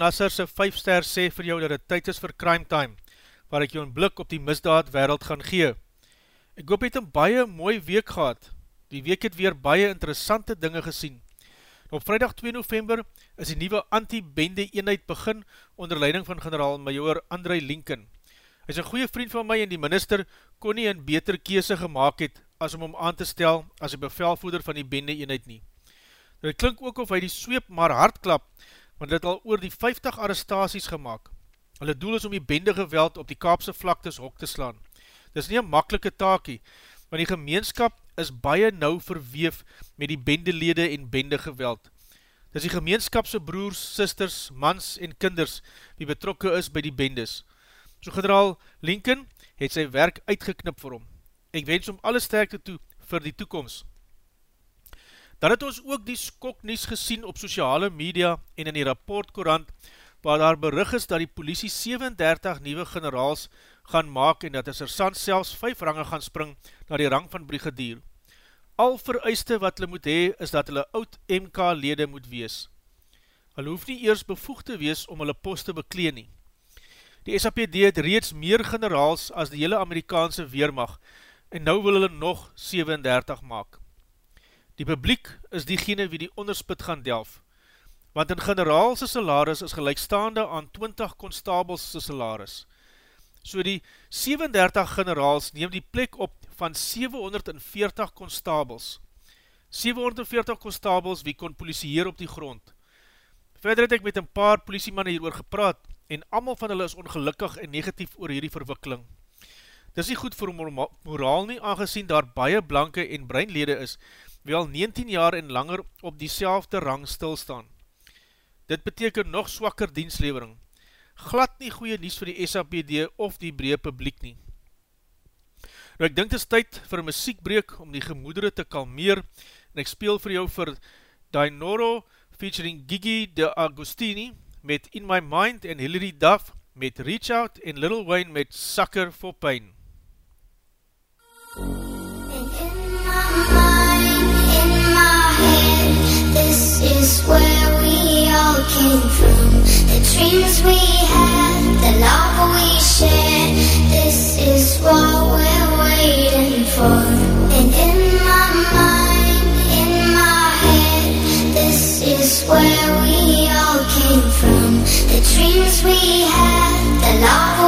Nasser sy 5 ster sê vir jou dat het tyd is vir crime time, waar ek jou een blik op die misdaad wereld gaan gee. Ek hoop het een baie mooi week gehad, die week het weer baie interessante dinge gesien. Op vrijdag 2 november is die nieuwe anti-bende eenheid begin onder leiding van generaal major André Lincoln. Hy is een goeie vriend van my en die minister kon nie een beter kese gemaakt het as om om aan te stel as die bevelvoeder van die bende eenheid nie. Dit klink ook of hy die sweep maar hard klap, want dit al oor die 50 arrestaties gemaakt. Hulle doel is om die bende geweld op die kaapse vlaktes hok te slaan. Dit is nie een makkelike taakie, want die gemeenskap is baie nou verweef met die bendelede en bende geweld. Dit is die gemeenskapse broers, sisters, mans en kinders die betrokke is by die bendes. So generaal Lincoln het sy werk uitgeknip vir hom. Ek wens om alle sterkte toe vir die toekomst. Dan het ons ook die skoknies gesien op sociale media en in die rapportkorant, waar daar berig is dat die politie 37 nieuwe generaals gaan maak en dat die sersant selfs 5 range gaan spring na die rang van brigadier. Al vereiste wat hulle moet hee, is dat hulle oud MK-lede moet wees. Hulle hoef nie eers bevoeg te wees om hulle post te bekleen nie. Die SAPD het reeds meer generaals as die hele Amerikaanse weermacht en nou wil hulle nog 37 maak. Die publiek is diegene wie die onderspit gaan delf, want een generaalse salaris is gelijkstaande aan 20 constabelse salaris. So die 37 generaals neem die plek op van 740 constabels. 740 constabels wie kon politie op die grond. Verder het ek met een paar politiemanne hieroor gepraat en amal van hulle is ongelukkig en negatief oor hierdie verwikkeling. Dit is nie goed vir moraal nie, aangezien daar baie blanke en breinlede is, wel 19 jaar en langer op die rang stilstaan. Dit beteken nog swakker dienslevering. Glad nie goeie nies vir die SAPD of die breë publiek nie. Nou ek dink het is tyd vir een muziekbreek om die gemoedere te kalmeer en ek speel vir jou vir Dinoro featuring Gigi de Agostini met In My Mind en Hilary Duff met Reach Out en Little Wayne met Sucker for Pain. Is where we all came from. The dreams we had, the love we shared. This is what we're waiting for. And in my mind, in my head, this is where we all came from. The dreams we had, the love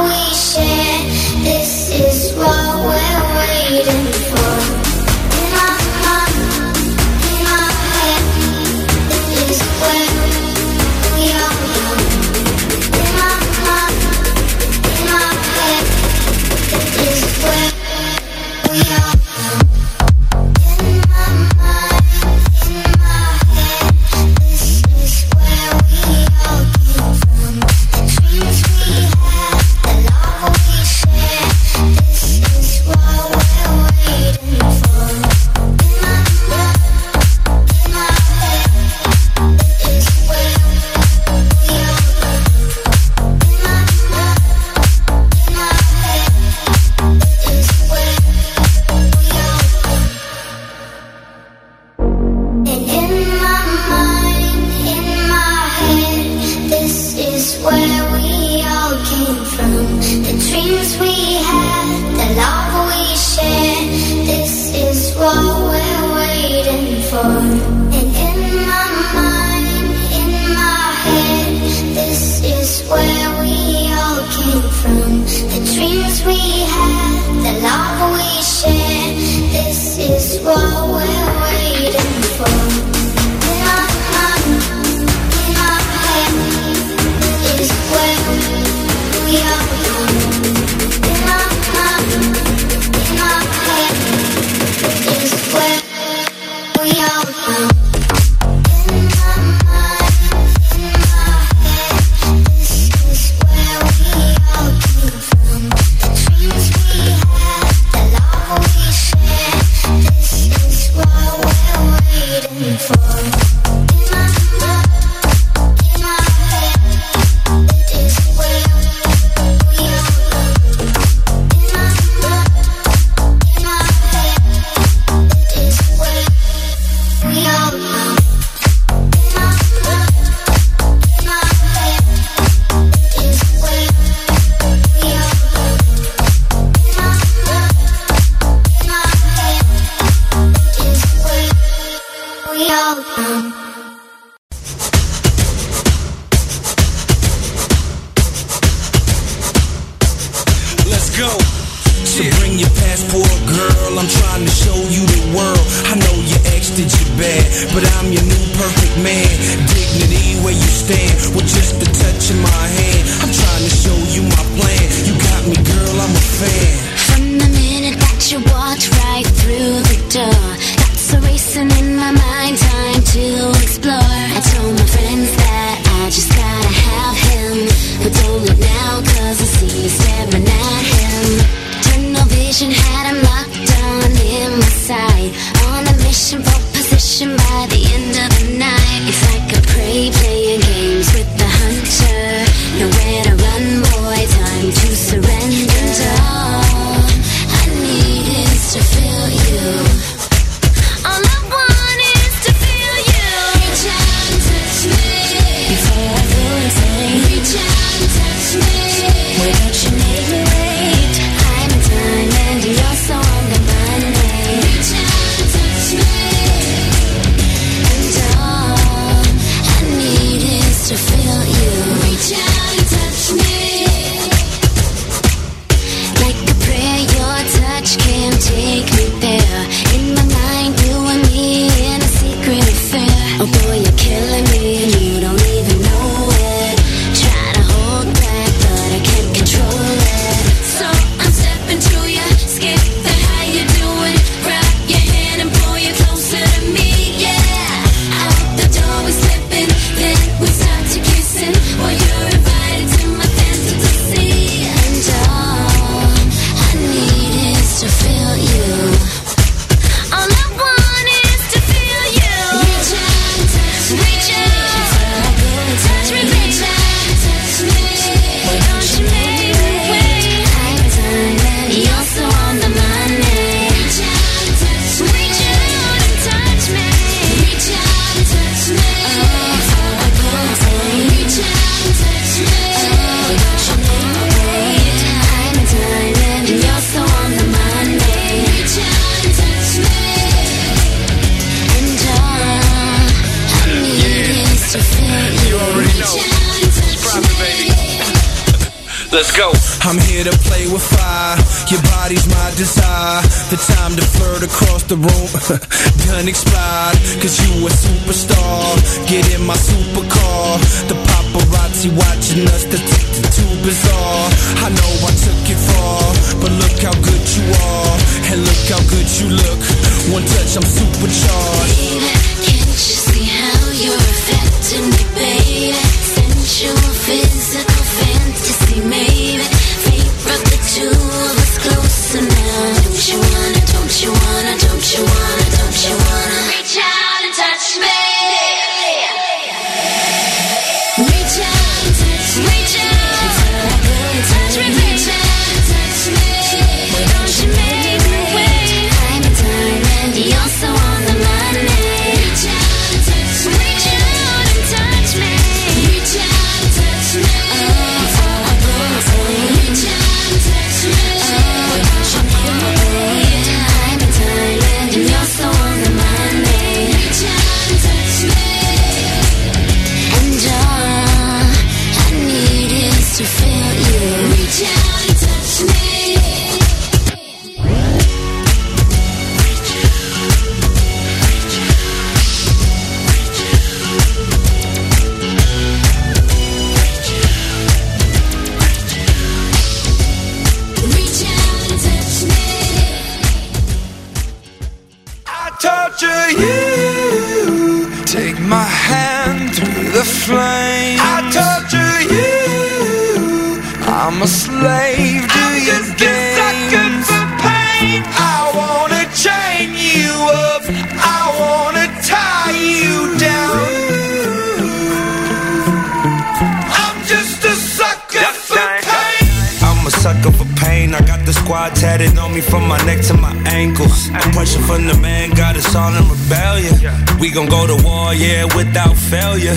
gon' go to war, yeah, without failure.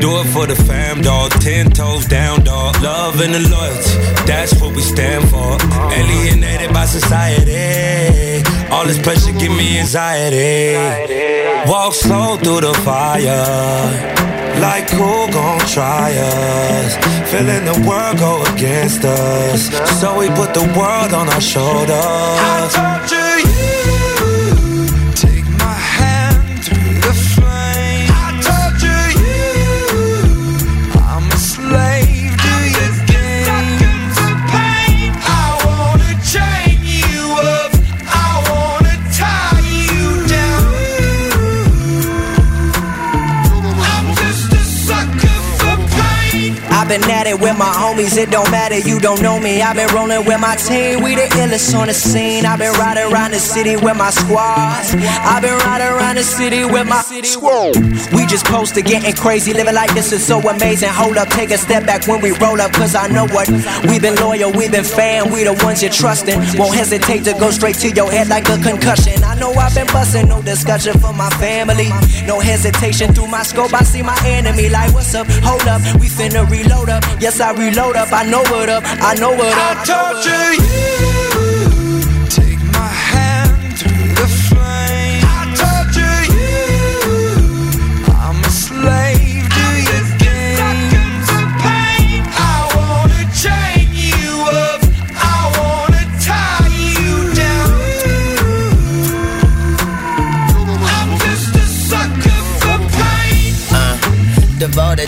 Do it for the fam, dog. Ten toes down, dog. Love and the loyalty, that's what we stand for. Alienated by society. All this pressure give me anxiety. Walk slow through the fire. Like who gon' try us? Feeling the world go against us. So we put the world on our shoulders. I torture you. I've been at it with my homies, it don't matter, you don't know me. I've been rolling with my team, we the illest on the scene. I've been riding around the city with my squad. I've been riding around the city with my squad. We just posted getting crazy, living like this is so amazing. Hold up, take a step back when we roll up, cause I know what. We've been loyal, we've been fan, we the ones you're trusting. Won't hesitate to go straight to your head like a concussion. Know I've been busting, no discussion for my family. No hesitation through my scope, I see my enemy. Like, what's up? Hold up, we finna reload up. Yes, I reload up, I know what up, I know what up. I torture you. about it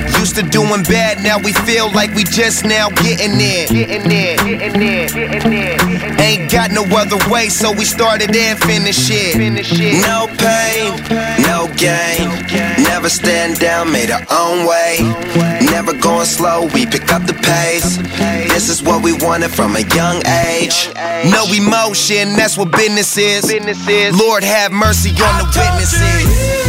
Used to doing bad, now we feel like we just now getting there. Getting getting getting. Ain't got no other way, so we started and finished it. No pain, no gain. Never stand down, made our own way. Never going slow, we pick up the pace. This is what we wanted from a young age. No emotion, that's what business is. Lord have mercy on the witnesses.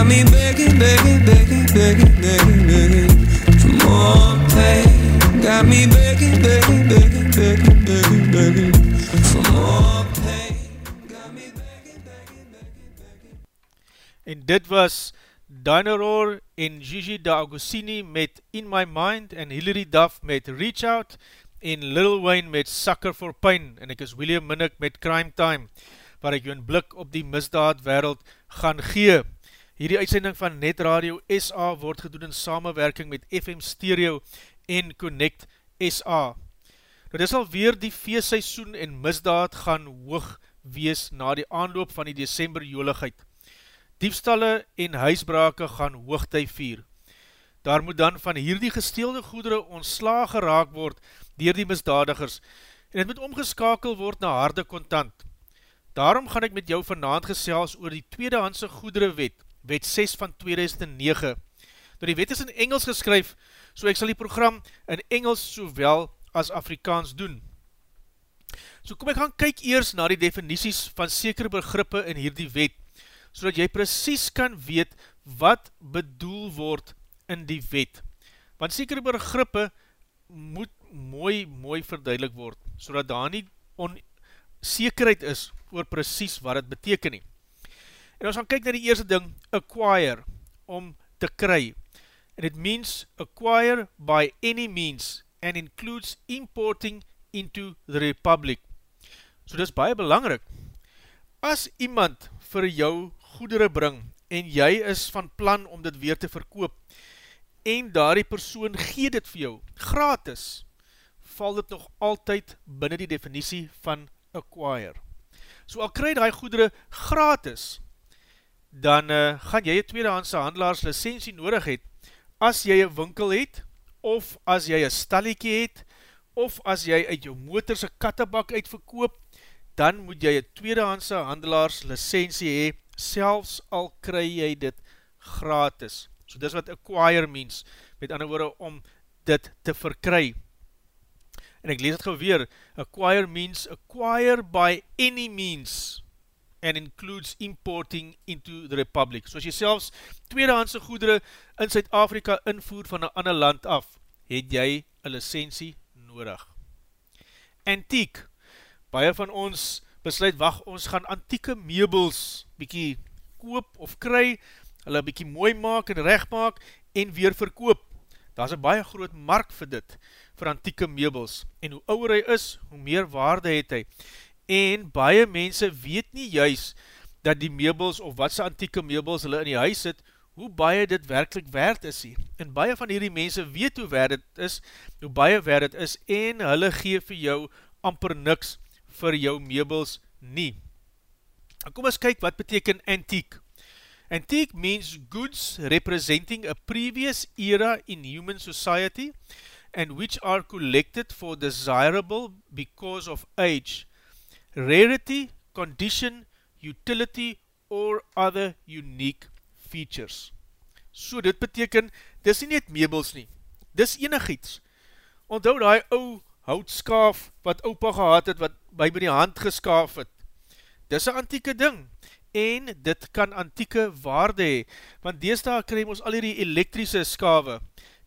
Got me begging, begging, begging, begging, begging, begging for more pain. Got me begging, begging, begging, begging, begging, begging for more pain. Got me begging, begging, begging, begging. En dit was Dynaror en Gigi D'Agostini met In My Mind en Hilary Duff met Reach Out en Lil Wayne met Sucker for Pain en ek is William Minnick met Crime Time waar ek jou een blik op die misdaad wereld gaan gee. Hierdie uitsending van Net Radio SA word gedoen in samenwerking met FM Stereo en Connect SA. Nou dis alweer die feestseisoen en misdaad gaan hoog wees na die aanloop van die December joligheid. Diefstalle en huisbrake gaan hoogtij vier. Daar moet dan van hierdie gesteelde goedere ontslaag geraak word dier die misdadigers en het moet omgeskakel word na harde kontant. Daarom gaan ek met jou vanavond gesels oor die tweedehandse goedere wet, wet 6 van 2009. Nou die wet is in Engels geskryf, so ek sal die program in Engels sowel as Afrikaans doen. So kom ek gaan kyk eers na die definities van sekere begrippe in hierdie wet, so dat jy precies kan weet wat bedoel word in die wet. Want sekere begrippe moet mooi, mooi verduidelik word, so dat daar nie onzekerheid is oor precies wat het beteken nie. En ons gaan kyk na die eerste ding, acquire, om te kry. And it means acquire by any means and includes importing into the republic. So dit is baie belangrik. As iemand vir jou goedere bring en jy is van plan om dit weer te verkoop en daar die persoon gee dit vir jou gratis, val dit nog altyd binnen die definitie van acquire. So al kry die goedere gratis, dan uh, gaan jy een tweedehandse handelaars licentie nodig het, as jy een winkel het, of as jy een stalliekie het, of as jy uit jou motorse kattebak uitverkoop, dan moet jy een tweedehandse handelaars licensie hee, selfs al kry jy dit gratis. So dis wat acquire means, met ander woorde om dit te verkry. En ek lees het geweer, acquire means acquire by any means and includes importing into the republic. So as jy selfs tweedehandse goedere in Zuid-Afrika invoer van een ander land af, het jy een licensie nodig. Antiek, baie van ons besluit, wacht, ons gaan antieke meubels bykie koop of kry, hulle bykie mooi maak en recht maak en weer verkoop. Daar is een baie groot mark vir dit, vir antieke meubels. En hoe ouwer hy is, hoe meer waarde het hy. En baie mense weet nie juist dat die meubels of wat sy antieke meubels hulle in die huis het, hoe baie dit werkelijk werd is nie. En baie van hierdie mense weet hoe werd het is, hoe baie werd het is, en hulle gee vir jou amper niks vir jou meubels nie. En kom ons kyk wat beteken antiek. Antique means goods representing a previous era in human society and which are collected for desirable because of age, rarity, condition, utility or other unique features. So dit beteken, dis nie net meubels nie, dis enig iets. Onthou die ou houtskaaf wat opa gehad het, wat by by die hand geskaaf het. Dis een antieke ding, en dit kan antieke waarde hee, want deesdaag krijg ons al die elektrische skave.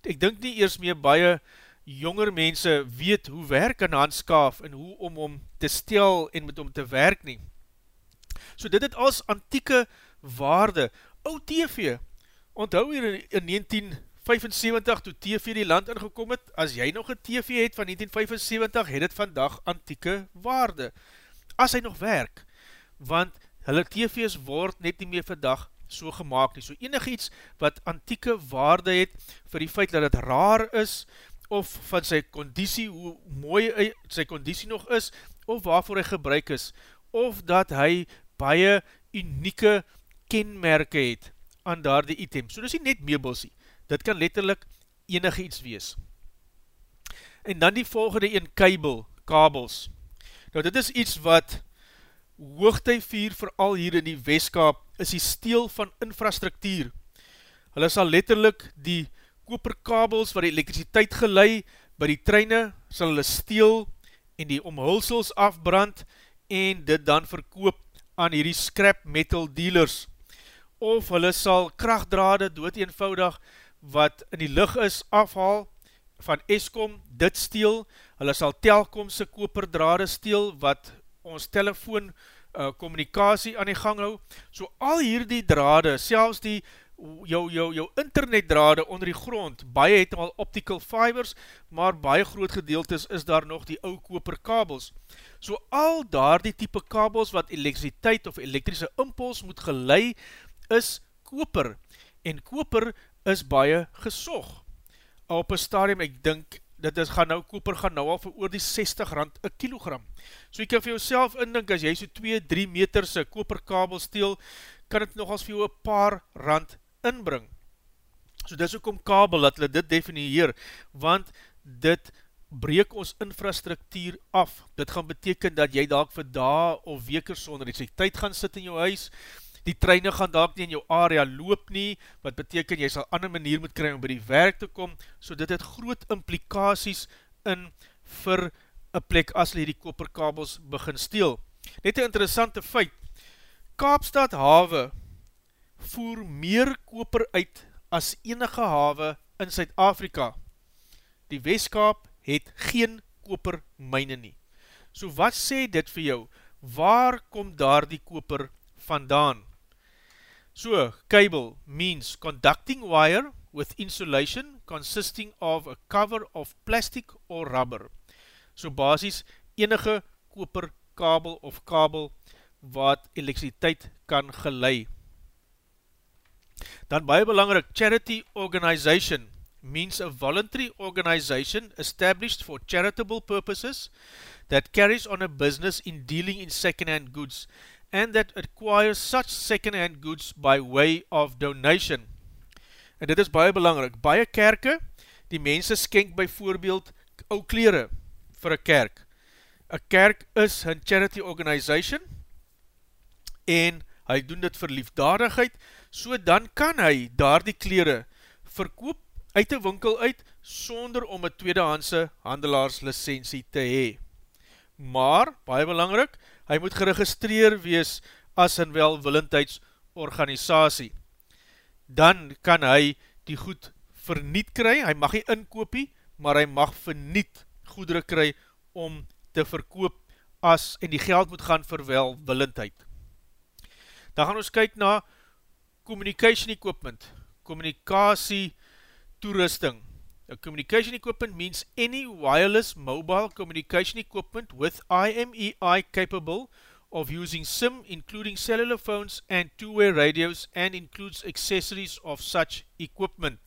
Ek dink nie eers meer baie jonger mense weet hoe werk een handskaaf en hoe om om te stel en met om te werk nie. So dit het als antieke waarde. O TV, onthou hier in 1975 toe TV die land ingekom het, as jy nog een TV het van 1975, het het vandag antieke waarde. As hy nog werk, want hulle TV's word net nie meer vandag so gemaakt nie. So enig iets wat antieke waarde het vir die feit dat het raar is, of van sy conditie, hoe mooi sy conditie nog is, of waarvoor hy gebruik is, of dat hy baie unieke kenmerke het aan daar die item. So dis nie net meubels nie, dit kan letterlik enige iets wees. En dan die volgende een, kabel, kabels. Nou dit is iets wat hoogtijvier vooral hier in die Westkaap is die steel van infrastruktuur. Hulle sal letterlik die koperkabels waar die elektriciteit gelei by die treine sal hulle steel en die omhulsels afbrand en dit dan verkoop aan hierdie scrap metal dealers. Of hulle sal krachtdrade dood eenvoudig wat in die licht is afhaal van Eskom dit steel. Hulle sal telkomse koperdrade steel wat ons telefoon uh, communicatie aan die gang hou. So al hierdie drade, selfs die jou, jou, jou internetdrade onder die grond, baie het al optical fibers, maar baie groot gedeeltes is daar nog die ou koper kabels. So al daar die type kabels wat elektriciteit of elektrische impuls moet gelei, is koper. En koper is baie gesog. Op een stadium, ek dink, dit is, gaan nou, koper gaan nou al vir oor die 60 rand een kilogram. So jy kan vir jouself indink, as jy so 2-3 meterse koperkabel steel, kan het nogals vir jou een paar rand inbring. So dis ook om kabel, dat hulle dit definieer, want dit breek ons infrastruktuur af. Dit gaan beteken dat jy dalk vir dae of weke sonder die tyd gaan sit in jou huis, die treine gaan dalk nie in jou area loop nie, wat beteken jy sal ander manier moet kry om by die werk te kom, so dit het groot implikaties in vir een plek as hulle die koperkabels begin steel. Net een interessante feit, Kaapstad Hawe voer meer koper uit as enige hawe in Suid-Afrika. Die Westkaap het geen koper myne nie. So wat sê dit vir jou? Waar kom daar die koper vandaan? So, cable means conducting wire with insulation consisting of a cover of plastic or rubber. So basis enige koper kabel of kabel wat elektriciteit kan gelei. Dan baie belangrik, charity organization means a voluntary organization established for charitable purposes that carries on a business in dealing in second-hand goods and that acquires such second-hand goods by way of donation. En dit is baie belangrik. Baie kerke die mense skenk by voorbeeld ou kleren vir een kerk. Een kerk is een charity organization en hy doen dit vir liefdadigheid, so dan kan hy daar die kleren verkoop uit die winkel uit, sonder om een tweedehandse handelaarslicensie te hee. Maar, baie belangrik, hy moet geregistreer wees as een welwillendheidsorganisatie. Dan kan hy die goed verniet kry, hy mag nie inkopie, maar hy mag verniet goedere kry om te verkoop as, en die geld moet gaan vir welwillendheid. Dan gaan ons kyk na communication equipment, communicatie toerusting. A communication equipment means any wireless mobile communication equipment with IMEI capable of using SIM including cellular phones and two-way radios and includes accessories of such equipment.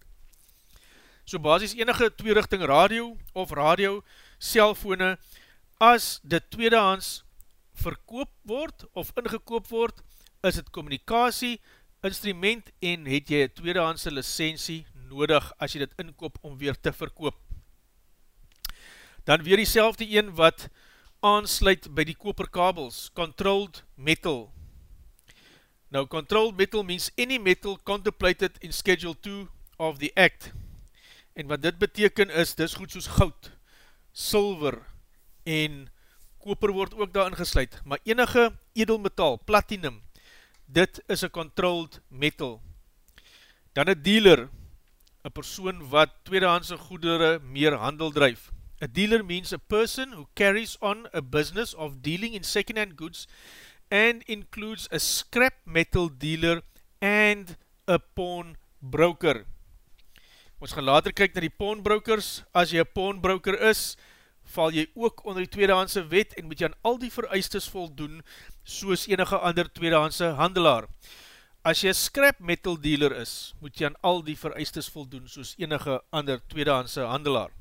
So basis enige tweerichting radio of radio cellfone as dit tweedehands verkoop word of ingekoop word is het communicatie instrument en het jy een tweedehandse licensie nodig as jy dit inkoop om weer te verkoop. Dan weer die selfde een wat aansluit by die koperkabels, controlled metal. Nou, controlled metal means any metal contemplated in schedule 2 of the act. En wat dit beteken is, dis goed soos goud, silver en koper word ook daar ingesluid, maar enige edelmetaal, platinum, dit is een controlled metal. Dan een dealer, een persoon wat tweedehandse goedere meer handel drijf. A dealer means a person who carries on a business of dealing in second-hand goods and includes a scrap metal dealer and a pawn broker. Ons gaan later kyk na die pawnbrokers. As jy een pawnbroker is, val jy ook onder die tweedehandse wet en moet jy aan al die vereistes voldoen soos enige ander tweedehandse handelaar. As jy scrap metal dealer is, moet jy aan al die vereistes voldoen soos enige ander tweedehandse handelaar.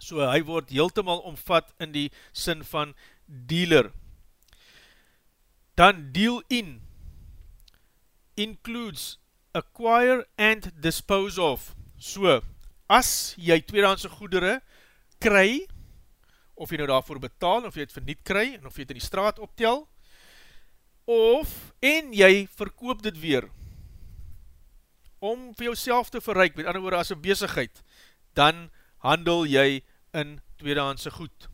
So hy word heeltemal omvat in die sin van dealer. Dan deal in includes acquire and dispose of. So, as jy tweedehandse goedere kry, of jy nou daarvoor betaal, of jy het verniet kry, en of jy het in die straat optel, of, en jy verkoop dit weer, om vir jouself te verreik, met ander woorde as een bezigheid, dan handel jy in tweedehandse goed.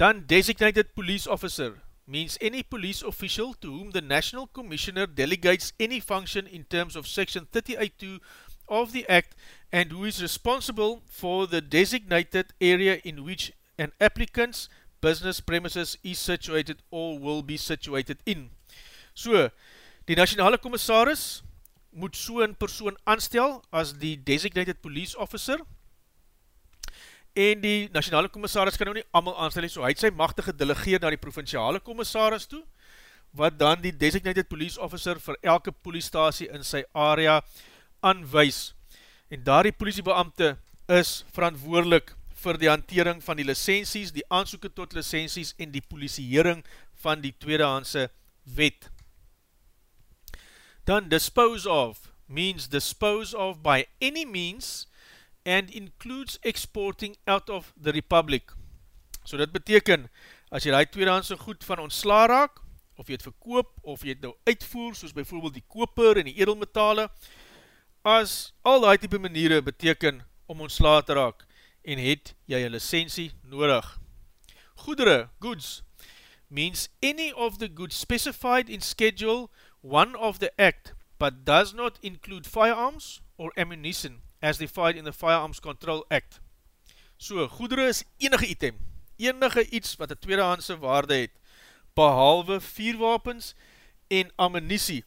Dan designated police officer, means any police official to whom the National Commissioner delegates any function in terms of section 38.2 of the Act and who is responsible for the designated area in which an applicant's business premises is situated or will be situated in. So, die nationale commissaris moet so een persoon aanstel as die designated police officer en die nationale commissaris kan nou nie allemaal aanstel, so hy het sy machtige delegeer na die provinciale commissaris toe, wat dan die designated police officer vir elke poliestasie in sy area aanwys. En daar die politiebeamte is verantwoordelik vir die hantering van die licenties, die aansoeken tot licenties en die politiehering van die tweedehandse wet. Dan dispose of means dispose of by any means and includes exporting out of the republic. So dit beteken, as jy die tweedehandse goed van ontsla raak, of jy het verkoop, of jy het nou uitvoer, soos bijvoorbeeld die koper en die edelmetale, as al die type maniere beteken om ontsla te raak, en het jy een licensie nodig. Goedere, goods, means any of the goods specified in schedule 1 of the act, but does not include firearms or ammunition as defined in the Firearms Control Act. So, goedere is enige item, enige iets wat een tweedehandse waarde het, behalwe vierwapens en ammunisie,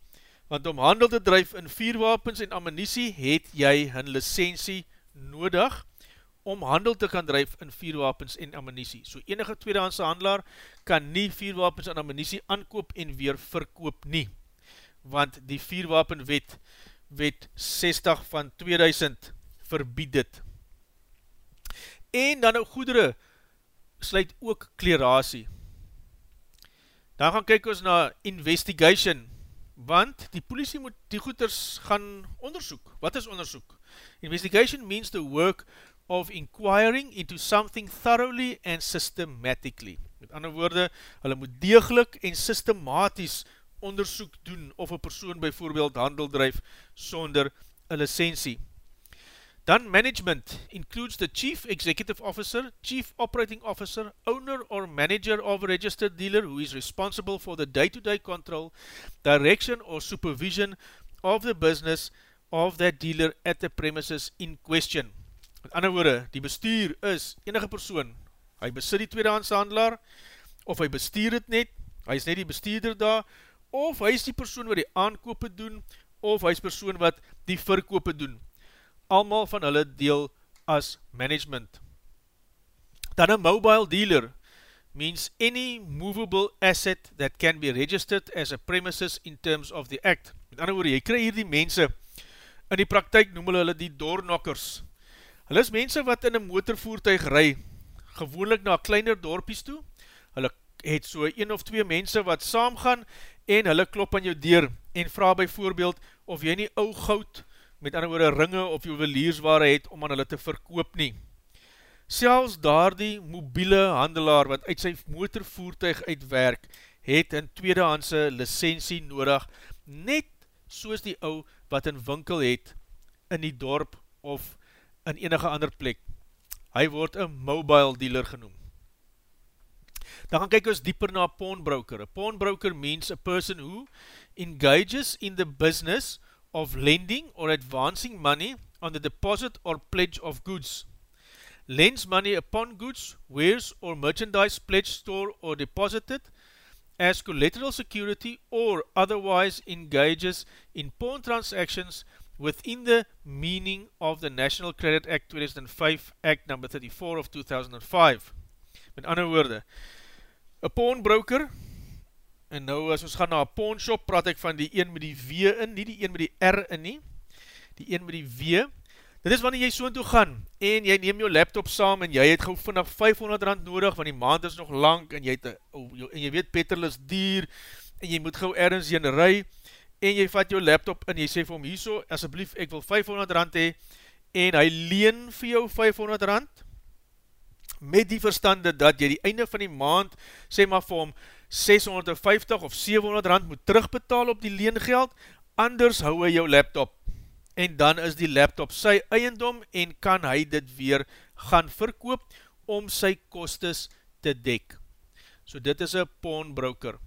want om handel te drijf in vierwapens en ammunisie, het jy een licensie nodig, om handel te kan drijf in vierwapens en ammunisie. So enige tweedehandse handelaar kan nie vierwapens en ammunisie aankoop en weer verkoop nie. Want die vierwapenwet, wet 60 van 2000, verbied dit. En dan nou goedere, sluit ook klerasie. Dan gaan kyk ons na investigation. Want die politie moet die goeders gaan onderzoek. Wat is onderzoek? Investigation means the work of inquiring into something thoroughly and systematically. Met ander woorde, hulle moet degelijk en systematisch onderzoek doen of een persoon bijvoorbeeld handel drijf sonder een licentie. Dan management includes the chief executive officer, chief operating officer, owner or manager of a registered dealer who is responsible for the day-to-day -day control, direction or supervision of the business of that dealer at the premises in question. Met ander woorde, die bestuur is enige persoon, hy besit die tweedehandshandelaar, of hy bestuur het net, hy is net die bestuurder daar, of hy is die persoon wat die aankope doen, of hy is persoon wat die verkope doen. Almal van hulle deel as management. Dan een mobile dealer means any movable asset that can be registered as a premises in terms of the act. Met ander woorde, jy krij hier die mense, in die praktijk noem hulle die doornokkers. Hulle is mense wat in een motorvoertuig rij, gewoonlik na kleiner dorpies toe, hulle het so een of twee mense wat saam gaan en hulle klop aan jou deur en vraag byvoorbeeld of jy nie ou goud met ander woorde ringe of juweliersware het om aan hulle te verkoop nie. Selfs daar die mobiele handelaar wat uit sy motorvoertuig uitwerk, het een tweedehandse licensie nodig, net soos die ou wat een winkel het in die dorp of in enige ander plek. Hy word een mobile dealer genoem. Dan gaan kyk ons dieper na pawnbroker. A pawnbroker means a person who engages in the business of lending or advancing money on the deposit or pledge of goods. Lends money upon goods, wares or merchandise pledged, store or deposited as collateral security or otherwise engages in pawn transactions within the meaning of the National Credit Act 2005 Act number 34 of 2005. Met ander woorde, een pawnbroker, en nou as ons gaan na een pawnshop, praat ek van die een met die W in, nie die een met die R in nie, die een met die W, dit is wanneer jy so toe gaan, en jy neem jou laptop saam, en jy het gauw vannig 500 rand nodig, want die maand is nog lang, en jy, het, oh, en jy weet petrol is dier, en jy moet gauw ergens in rij, en jy vat jou laptop, en jy sê vir hom, hierso, asjeblief, ek wil 500 rand hee, en hy leen vir jou 500 rand, met die verstande dat jy die einde van die maand, sê maar vir hom, 650 of 700 rand moet terugbetaal op die leengeld, anders hou hy jou laptop, en dan is die laptop sy eiendom, en kan hy dit weer gaan verkoop, om sy kostes te dek. So dit is een pawnbroker.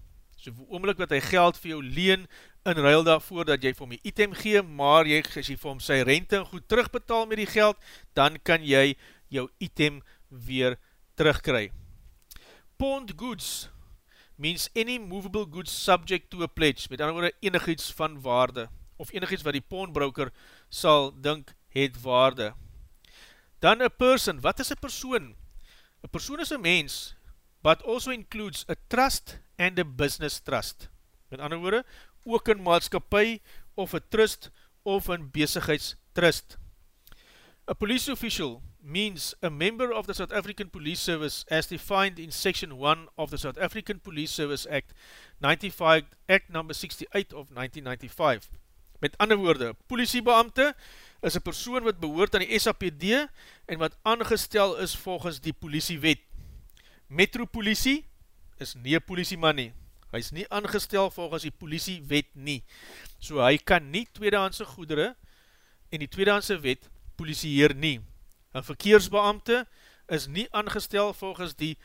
So vir oomlik wat hy geld vir jou leen, in ruil daarvoor dat jy vir hom die item gee, maar jy, as jy vir hom sy rente goed terugbetaal met die geld, dan kan jy jou item weer terugkry. Pawned goods means any movable goods subject to a pledge, met ander woorde enig iets van waarde, of enig iets wat die pawnbroker sal dink het waarde. Dan a person, wat is a persoon? A persoon is a mens, but also includes a trust and a business trust. Met ander woorde, ook een maatskapie, of a trust, of een bezigheidstrust. A police official, means a member of the South African Police Service as defined in Section 1 of the South African Police Service Act 95, Act number 68 of 1995. Met ander woorde, politiebeamte is een persoon wat behoort aan die SAPD en wat aangestel is volgens die politiewet. Metropolitie is nie een politieman nie. Hy is nie aangestel volgens die politiewet nie. So hy kan nie tweedehandse goedere en die tweedehandse wet politieer nie. Een verkeersbeamte is nie aangestel volgens die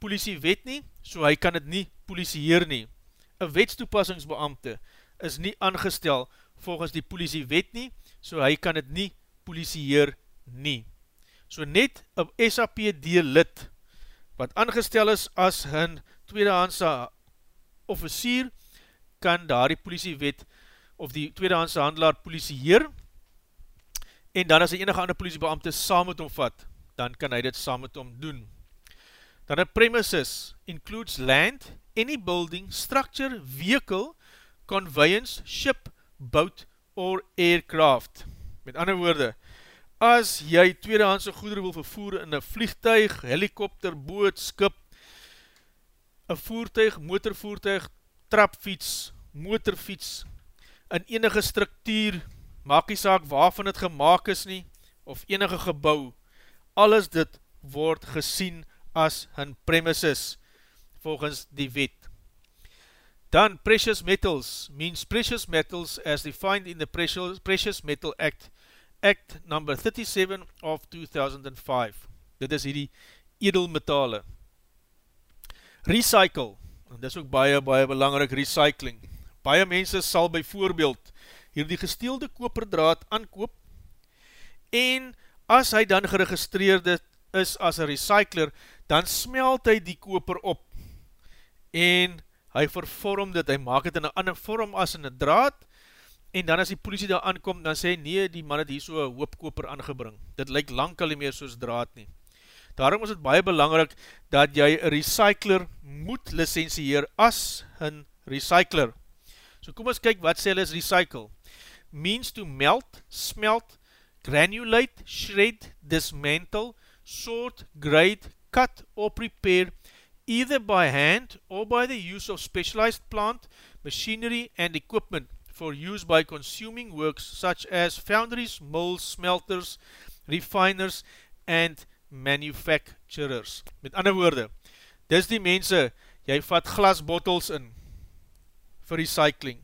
politiewet nie, so hy kan het nie politieer nie. Een wetstoepassingsbeamte is nie aangestel volgens die politiewet nie, so hy kan het nie politieer nie. So net een SAPD lid, wat aangestel is as hun tweedehandse officier, kan daar die politiewet of die tweedehandse handelaar politieer, en dan as hy enige ander politiebeamte saam met hom vat, dan kan hy dit saam met hom doen. Dan a premises includes land, any building, structure, vehicle, conveyance, ship, boat or aircraft. Met ander woorde, as jy tweedehandse goedere wil vervoer in een vliegtuig, helikopter, boot, skip, een voertuig, motorvoertuig, trapfiets, motorfiets, in enige structuur, maak die saak waarvan het gemaakt is nie, of enige gebouw, alles dit word gesien as hun premises, volgens die wet. Dan, precious metals means precious metals as defined in the Precious, Metal Act, Act number 37 of 2005. Dit is hierdie edelmetale. Recycle, en dit is ook baie, baie belangrijk, recycling. Baie mense sal by voorbeeld hierdie gesteelde koperdraad aankoop en as hy dan geregistreerde is as een recycler, dan smelt hy die koper op en hy vervorm dit, hy maak het in een ander vorm as in een draad en dan as die politie daar aankom, dan sê nee, die man het hier so een hoopkoper aangebring. Dit lyk lang al nie meer soos draad nie. Daarom is het baie belangrik dat jy een recycler moet licensieer as een recycler. So kom ons kyk wat sê hulle is recycle. Means to melt, smelt, granulate, shred, dismantle, sort, grade, cut or prepare either by hand or by the use of specialized plant, machinery and equipment for use by consuming works such as foundries, mills, smelters, refiners and manufacturers. Met ander woorde, dis die mense, jy vat glasbottels in vir recycling,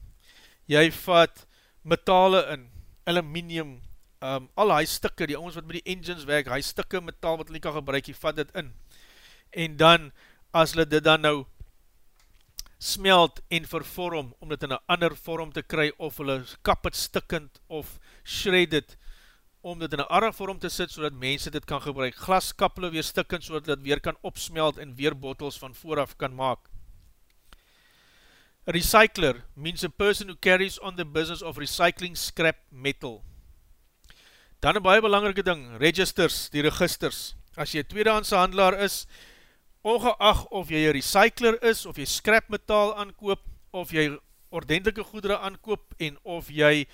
jy vat metale in, aluminium, um, al hy stikke, die ons wat met die engines werk, hy stikke metaal wat hulle kan gebruik, jy vat dit in, en dan as hulle dit dan nou smelt en vervorm, om dit in een ander vorm te kry, of hulle kap het stikkend, of shred het, om dit in een ander vorm te sit, so dat mense dit kan gebruik. Glas kap hulle weer stikkend, so dat dit weer kan opsmelt, en weer bottles van vooraf kan maak. Recycler means a person who carries on the business of recycling scrap metal. Dan een baie belangrike ding, registers, die registers. As jy tweedehandse handelaar is, ongeacht of jy een recycler is, of jy scrapmetaal aankoop, of jy ordentelike goedere aankoop, en of jy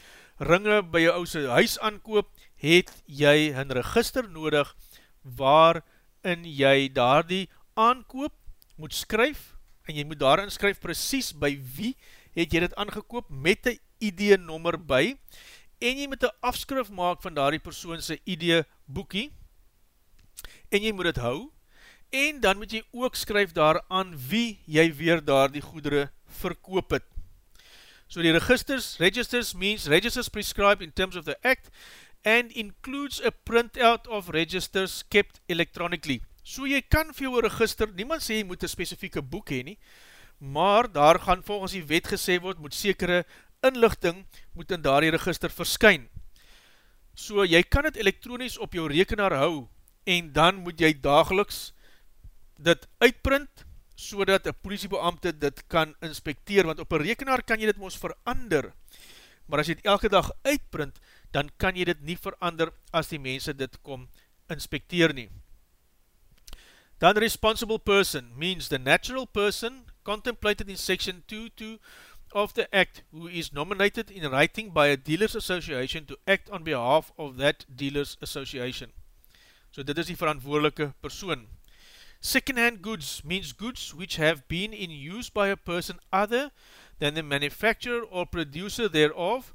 ringe by jou ouse huis aankoop, het jy een register nodig, waarin jy daar die aankoop moet skryf, en jy moet daarin skryf precies by wie het jy dit aangekoop, met die ID-nommer by, en jy moet een afskrif maak van daar die persoonse ID-boekie, en jy moet het hou, en dan moet jy ook skryf daar aan wie jy weer daar die goedere verkoop het. So die registers, registers means registers prescribed in terms of the act and includes a printout of registers kept electronically. So jy kan vir jou register, niemand sê jy moet een specifieke boek heen nie, maar daar gaan volgens die wet gesê word, moet sekere inlichting moet in daar die register verskyn. So jy kan het elektronisch op jou rekenaar hou en dan moet jy dageliks dit uitprint, so dat een politiebeamte dit kan inspecteer, want op een rekenaar kan jy dit moos verander, maar as jy dit elke dag uitprint, dan kan jy dit nie verander as die mense dit kom inspecteer nie. Dan responsible person means the natural person contemplated in section 2.2 of the act who is nominated in writing by a dealers association to act on behalf of that dealers association. So dit is die verantwoordelike persoon. Second-hand goods means goods which have been in use by a person other than the manufacturer or producer thereof,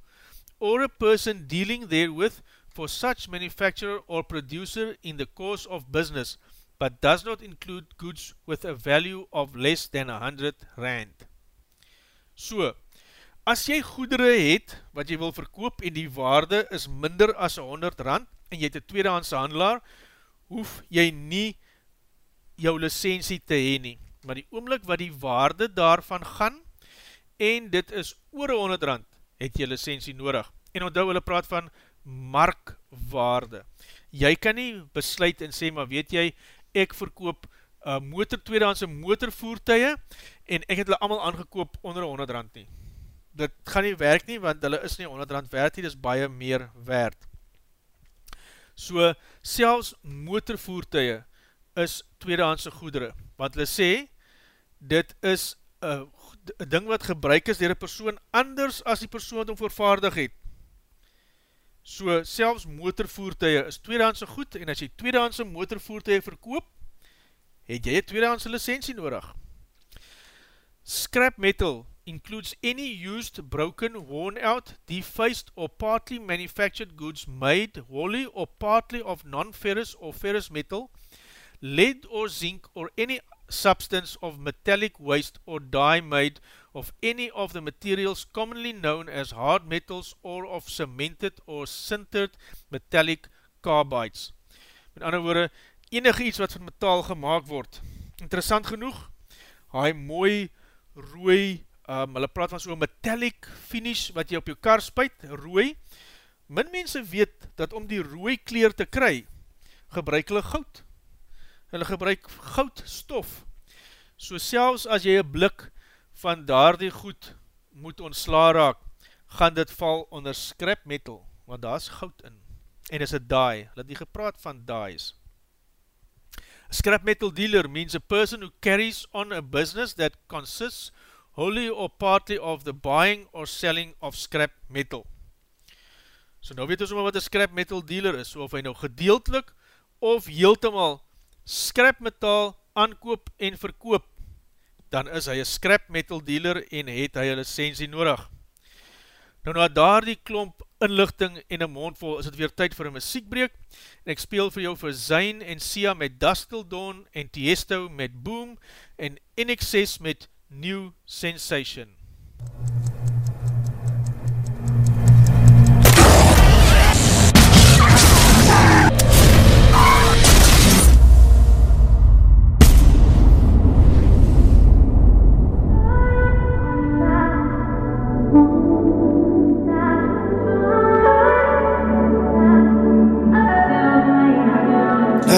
or a person dealing therewith for such manufacturer or producer in the course of business, but does not include goods with a value of less than 100 rand. So, as jy goedere het wat jy wil verkoop en die waarde is minder as 100 rand en jy het een tweedehandse handelaar, hoef jy nie jou licensie te heen nie. Maar die oomlik wat die waarde daarvan gaan, en dit is oor 100 rand, het jy licensie nodig. En onthou hulle praat van markwaarde. Jy kan nie besluit en sê, maar weet jy, ek verkoop uh, motor, tweedehandse motorvoertuie, en ek het hulle allemaal aangekoop onder 100 rand nie. Dit gaan nie werk nie, want hulle is nie 100 rand werd nie, dit is baie meer werd. So, selfs motorvoertuie, is tweedehandse goedere, want hulle sê, dit is een ding wat gebruik is dier een persoon anders as die persoon wat om vervaardig het. So, selfs motorvoertuie is tweedehandse goed, en as jy tweedehandse motorvoertuie verkoop, het jy tweedehandse licensie nodig. Scrap metal includes any used, broken, worn out, defaced or partly manufactured goods made wholly or partly of non-ferrous or ferrous metal, lead or zinc or any substance of metallic waste or dye made of any of the materials commonly known as hard metals or of cemented or sintered metallic carbides. Met ander woorde, enige iets wat van metaal gemaakt word. Interessant genoeg, hy mooi rooi, um, hulle praat van so'n metallic finish wat jy op jou kar spuit, rooi. Min mense weet dat om die rooi kleer te kry, gebruik hulle goud. Hulle gebruik goudstof. So selfs as jy een blik van daar die goed moet ontsla raak, gaan dit val onder scrap metal, want daar is goud in. En is een die, hulle die gepraat van dies. A scrap metal dealer means a person who carries on a business that consists wholly or partly of the buying or selling of scrap metal. So nou weet ons maar wat een scrap metal dealer is, so of hy nou gedeeltelik of heeltemal scrap metal aankoop en verkoop, dan is hy een scrap metal dealer en het hy een licensie nodig. Nou na daar die klomp inlichting en een mondvol is het weer tyd vir een muziekbreek en ek speel vir jou vir Zayn en Sia met Dustle Dawn en Tiesto met Boom en NXS met New Sensation.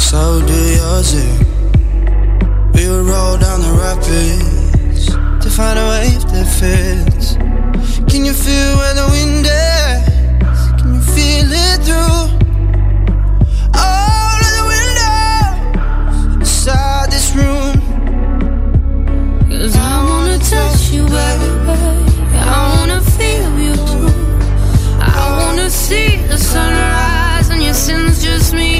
so do yours. eh? We would roll down the rapids to find a wave that fits. Can you feel where the wind is? Can you feel it through all of the windows inside this room? Cause I wanna touch you, baby. I wanna feel you too. I wanna see the sunrise and your sins just me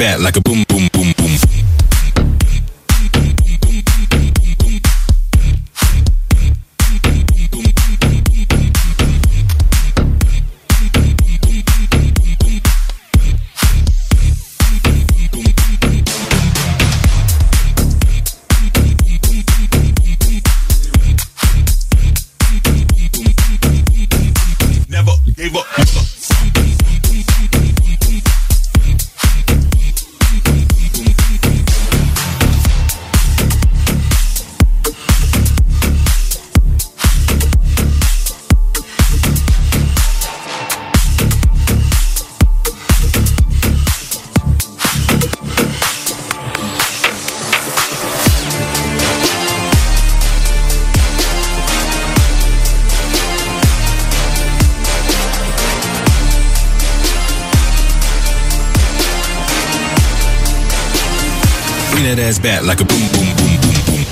ass like a boom. Back like a boom, boom, boom, boom, boom.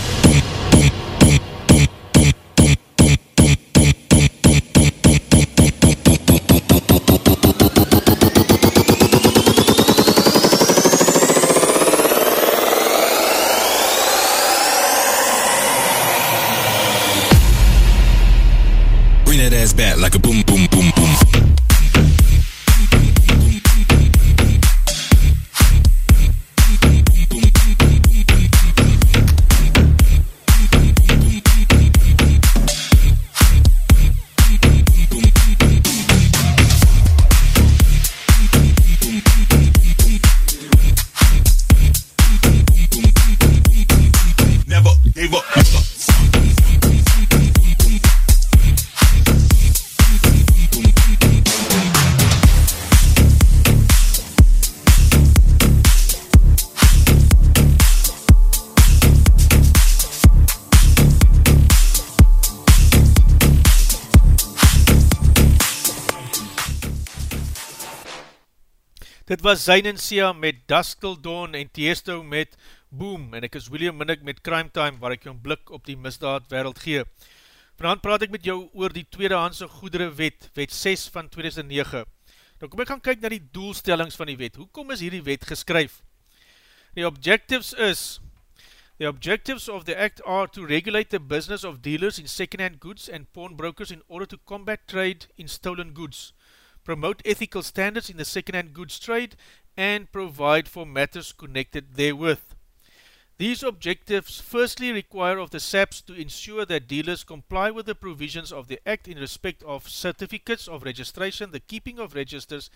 Bring that ass back like a boom, boom, boom, boom. Dit was Zayn en Sia met Dusk Till Dawn en Tiesto met Boom en ek is William Minnick met Crime Time waar ek jou een blik op die misdaad wereld gee. Vanavond praat ek met jou oor die tweedehandse goedere wet, wet 6 van 2009. Nou kom ek gaan kyk na die doelstellings van die wet. Hoekom is hierdie wet geskryf? The objectives is The objectives of the Act are to regulate the business of dealers in second-hand goods and pawnbrokers in order to combat trade in stolen goods, promote ethical standards in the second-hand goods trade, and provide for matters connected therewith. These objectives firstly require of the SAPs to ensure that dealers comply with the provisions of the Act in respect of certificates of registration, the keeping of registers,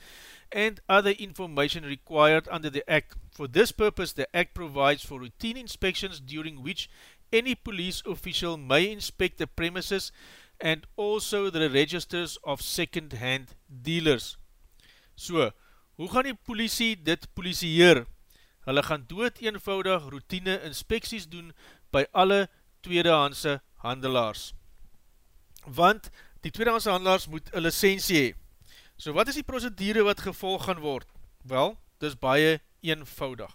and other information required under the Act. For this purpose, the Act provides for routine inspections during which any police official may inspect the premises and also the registers of second-hand dealers. So, hoe gaan die politie dit polisieer? Hulle gaan dood eenvoudig routine inspecties doen by alle tweedehandse handelaars. Want die tweedehandse handelaars moet een licentie hee. So wat is die procedure wat gevolg gaan word? Wel, dis baie eenvoudig.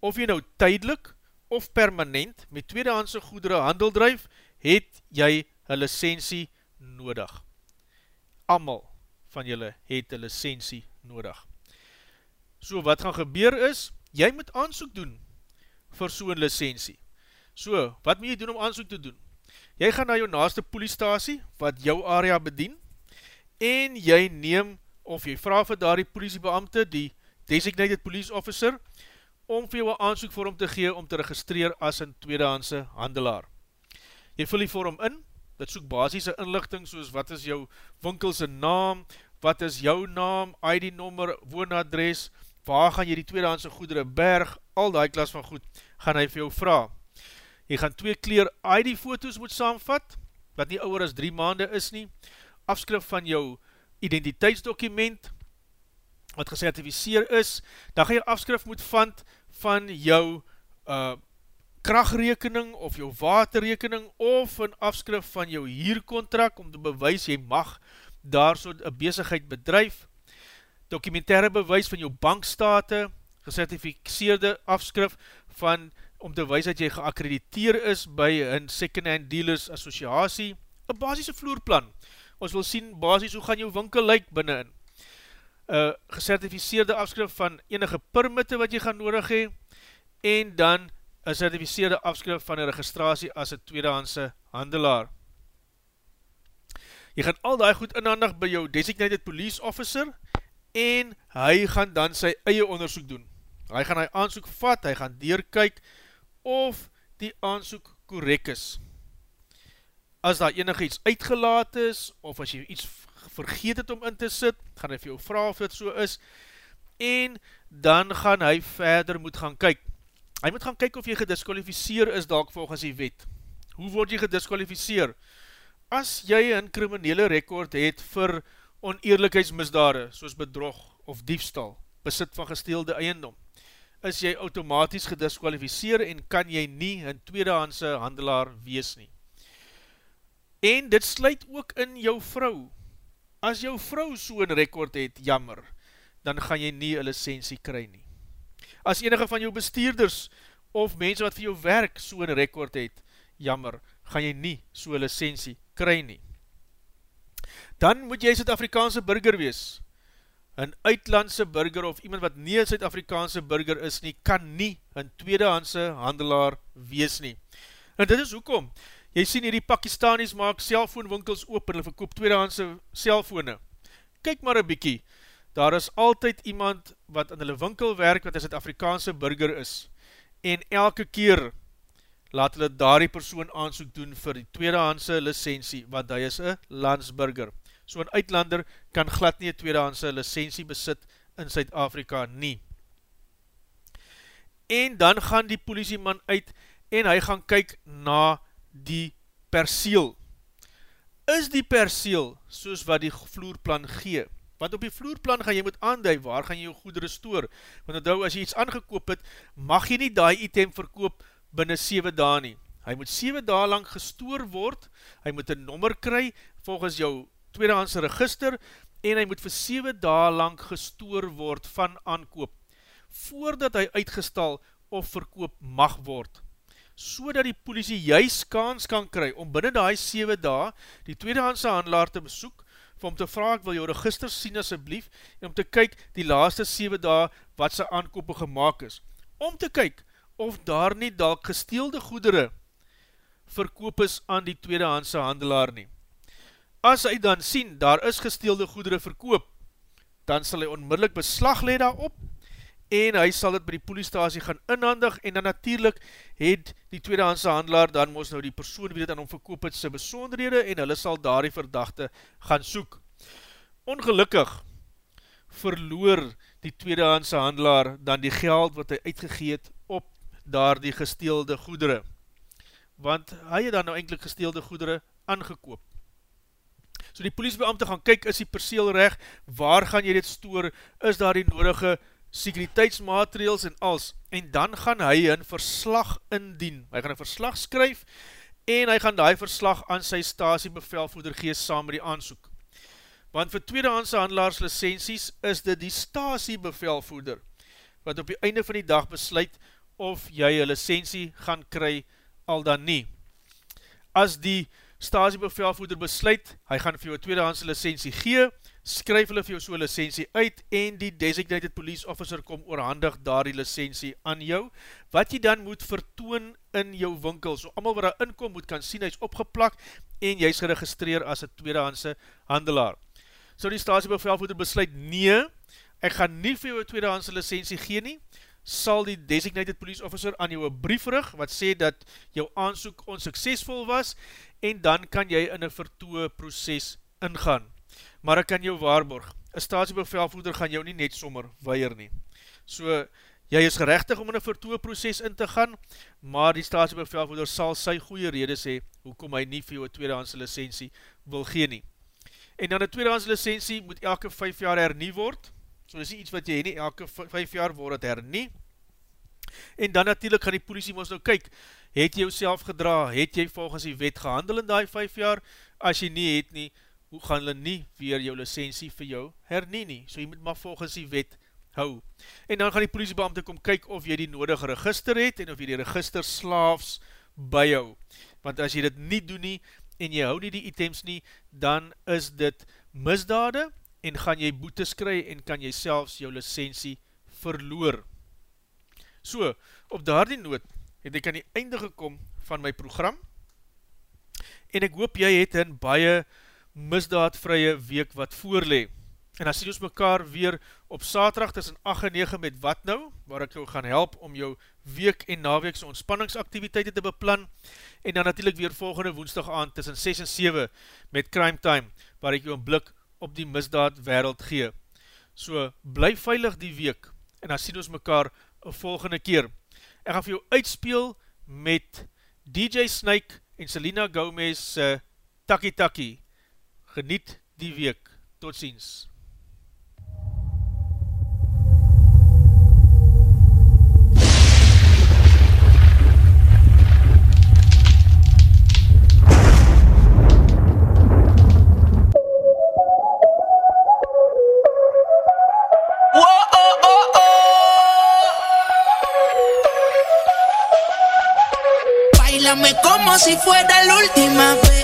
Of jy nou tydelik of permanent met tweedehandse goedere handel drijf, het jy een licentie nodig. Amal van julle het een licentie nodig. So wat gaan gebeur is, jy moet aansoek doen vir so'n licentie. So, wat moet jy doen om aansoek te doen? Jy gaan na jou naaste poliestasie, wat jou area bedien, en jy neem, of jy vraag vir daar die politiebeamte, die designated police officer, om vir jou een aansoek vorm te gee, om te registreer as een tweedehandse handelaar. Jy vul die vorm in, dit soek basisse inlichting, soos wat is jou winkelse naam, wat is jou naam, ID-nommer, woonadres, waar gaan jy die tweedehandse goedere berg, al die klas van goed, gaan hy vir jou vraag. Jy gaan twee kleer ID-foto's moet saamvat, wat nie ouwer as drie maande is nie, afskrif van jou identiteitsdokument, wat gesertificeer is, dan gaan jy afskrif moet vand van jou uh, krachtrekening, of jou waterrekening, of een afskrif van jou hierkontrak, om te bewys jy mag daar so een bezigheid bedrijf, documentaire bewys van jou bankstate, gesertificeerde afskrif van, om te wees dat jy geakkrediteer is by een second-hand dealers associatie, een basisse vloerplan. Ons wil sien basis hoe gaan jou winkel lyk binnenin. Een gesertificeerde afskrif van enige permitte wat jy gaan nodig hee, en dan een certificeerde afskrif van een registratie as een tweedehandse handelaar. Jy gaan al die goed inhandig by jou designated police officer, en hy gaan dan sy eie onderzoek doen. Hy gaan hy aansoek vat, hy gaan deurkyk of die aansoek korek is. As daar enig iets uitgelaat is, of as jy iets vergeet het om in te sit, gaan hy vir jou vraag of dit so is, en dan gaan hy verder moet gaan kyk. Hy moet gaan kyk of jy gedisqualificeer is dalk volgens die wet. Hoe word jy gedisqualificeer? As jy een kriminele rekord het vir oneerlikheidsmisdade, soos bedrog of diefstal, besit van gesteelde eiendom, is jy automatisch gedisqualificeer en kan jy nie een tweedehandse handelaar wees nie. En dit sluit ook in jou vrou. As jou vrou so'n rekord het, jammer, dan gaan jy nie een licensie kry nie. As enige van jou bestuurders of mense wat vir jou werk so'n rekord het, jammer, gaan jy nie so'n licensie kry nie dan moet jy Suid-Afrikaanse burger wees. Een uitlandse burger of iemand wat nie een Suid-Afrikaanse burger is nie, kan nie een tweedehandse handelaar wees nie. En dit is hoekom. Jy sien hier die Pakistanis maak cellfoonwinkels open, hulle verkoop tweedehandse cellfone. Kyk maar een bykie, daar is altyd iemand wat in hulle winkel werk wat een Suid-Afrikaanse burger is. En elke keer laat hulle daar die persoon aansoek doen vir die tweedehandse licensie, want hy is een landsburger so een uitlander kan glad nie een tweedehandse licensie besit in Suid-Afrika nie. En dan gaan die politieman uit en hy gaan kyk na die perseel. Is die perseel soos wat die vloerplan gee? Want op die vloerplan gaan jy moet aandui waar gaan jy jou goedere stoor. Want nou as jy iets aangekoop het, mag jy nie die item verkoop binnen 7 dae nie. Hy moet 7 dae lang gestoor word, hy moet een nommer kry volgens jou tweedehandse register en hy moet vir 7 dae lang gestoor word van aankoop, voordat hy uitgestal of verkoop mag word, so dat die politie juist kans kan kry om binnen die 7 dae die tweedehandse handelaar te besoek, vir om te vraag, ek wil jou register sien asjeblief, en om te kyk die laaste 7 dae wat sy aankoop gemaakt is, om te kyk of daar nie dalk gesteelde goedere verkoop is aan die tweedehandse handelaar nie. As hy dan sien, daar is gesteelde goedere verkoop, dan sal hy onmiddellik beslag leid daarop, en hy sal dit by die poliestasie gaan inhandig, en dan natuurlijk het die tweedehandse handelaar dan moes nou die persoon wie dit aan hom verkoop het, sy besonderhede, en hulle sal daar die verdachte gaan soek. Ongelukkig verloor die tweedehandse handelaar dan die geld wat hy uitgegeet op daar die gesteelde goedere, want hy het dan nou eindelijk gesteelde goedere aangekoop. So die poliesbeamte gaan kyk, is die perseel reg, waar gaan jy dit stoor, is daar die nodige sekuriteitsmaatregels en als, en dan gaan hy een verslag indien, hy gaan een verslag skryf, en hy gaan die verslag aan sy stasiebevelvoeder gee saam met die aansoek. Want vir tweedehandse handelaars licenties is dit die stasiebevelvoeder wat op die einde van die dag besluit of jy een licentie gaan kry al dan nie. As die stasiebevelvoeder besluit, hy gaan vir jou tweedehandse licentie gee, skryf hulle vir jou so licentie uit en die designated police officer kom oorhandig daar die licentie aan jou, wat jy dan moet vertoon in jou winkel, so allemaal wat daar inkom moet kan sien, hy is opgeplak en jy is geregistreer as een tweedehandse handelaar. So die stasiebevelvoeder besluit, nee, ek gaan nie vir jou tweedehandse licentie gee nie, sal die designated police officer aan jou een brief rig, wat sê dat jou aansoek onsuksesvol was, en dan kan jy in een vertoe proces ingaan maar ek kan jou waarborg, een stasiebevelvoeder gaan jou nie net sommer weier nie. So, jy is gerechtig om in een vertoe proces in te gaan, maar die stasiebevelvoeder sal sy goeie rede sê, hoekom hy nie vir jou tweedehandse licentie wil gee nie. En dan een tweedehandse licentie moet elke 5 jaar hernie word, so is nie iets wat jy nie, elke 5 jaar word het hernie, en dan natuurlijk gaan die politie ons nou kyk, het jy jou gedra, het jy volgens die wet gehandel in die 5 jaar, as jy nie het nie, hoe gaan hulle nie weer jou licentie vir jou hernie nie, so jy moet maar volgens die wet hou. En dan gaan die politiebeamte kom kyk of jy die nodige register het, en of jy die register slaafs by jou. Want as jy dit nie doen nie, en jy hou nie die items nie, dan is dit misdade, en gaan jy boetes kry, en kan jy selfs jou licentie verloor. So, op daar die noot, het ek aan die einde gekom van my program, en ek hoop jy het in baie misdaadvrye week wat voorlee. En dan sien ons mekaar weer op saterdag tussen 8 en 9 met Wat Nou, waar ek jou gaan help om jou week en naweekse ontspanningsaktiviteite te beplan. En dan natuurlijk weer volgende woensdag aan tussen 6 en 7 met Crime Time, waar ek jou een blik op die misdaad wereld gee. So, bly veilig die week en dan sien ons mekaar volgende keer. Ek gaan vir jou uitspeel met DJ Snake en Selena Gomez uh, Taki Taki geniet die week. Tot ziens. como si fuera la última vez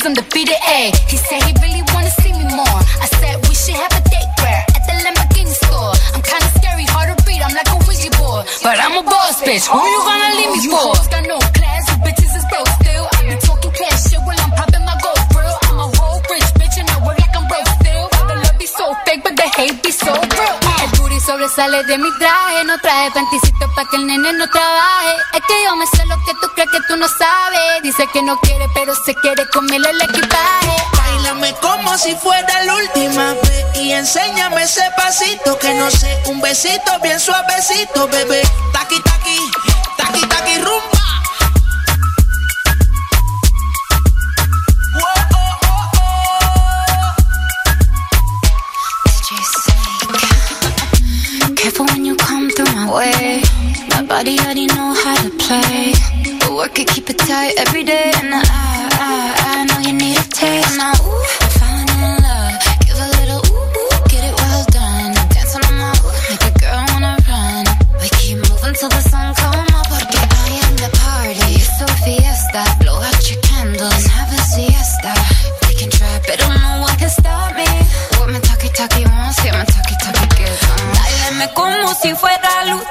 Punani is undefeated. Ayy, he said he really wanna see me more. I said we should have a date where at the Lamborghini store. I'm kinda scary, hard to read. I'm like a Ouija board, but I'm a boss bitch. Who you gonna leave me for? Sobresale de mi traje, no traje panticito pa' que el nene no trabaje. Es que yo me sé lo que tú crees que tú no sabes. Dice que no quiere, pero se quiere comerle el equipaje. Bailame como si fuera la última vez y enséñame ese pasito que no sé, un besito bien suavecito, bebé. Taqui taqui, taqui taqui rumba. My way. My body already know how to play. But work it, keep it tight every day. And I, I, I know you need a taste. Now, ooh, I'm falling in love. Give a little ooh, ooh, get it well done. Dance on my ooh, make a girl wanna run. We keep moving till the sun come up. Porque I am the party. It's a fiesta. Blow out your candles have a siesta. We can try, but no one can stop me. What my talkie talkie wants, yeah, my talkie talkie on. Dáleme como si fuera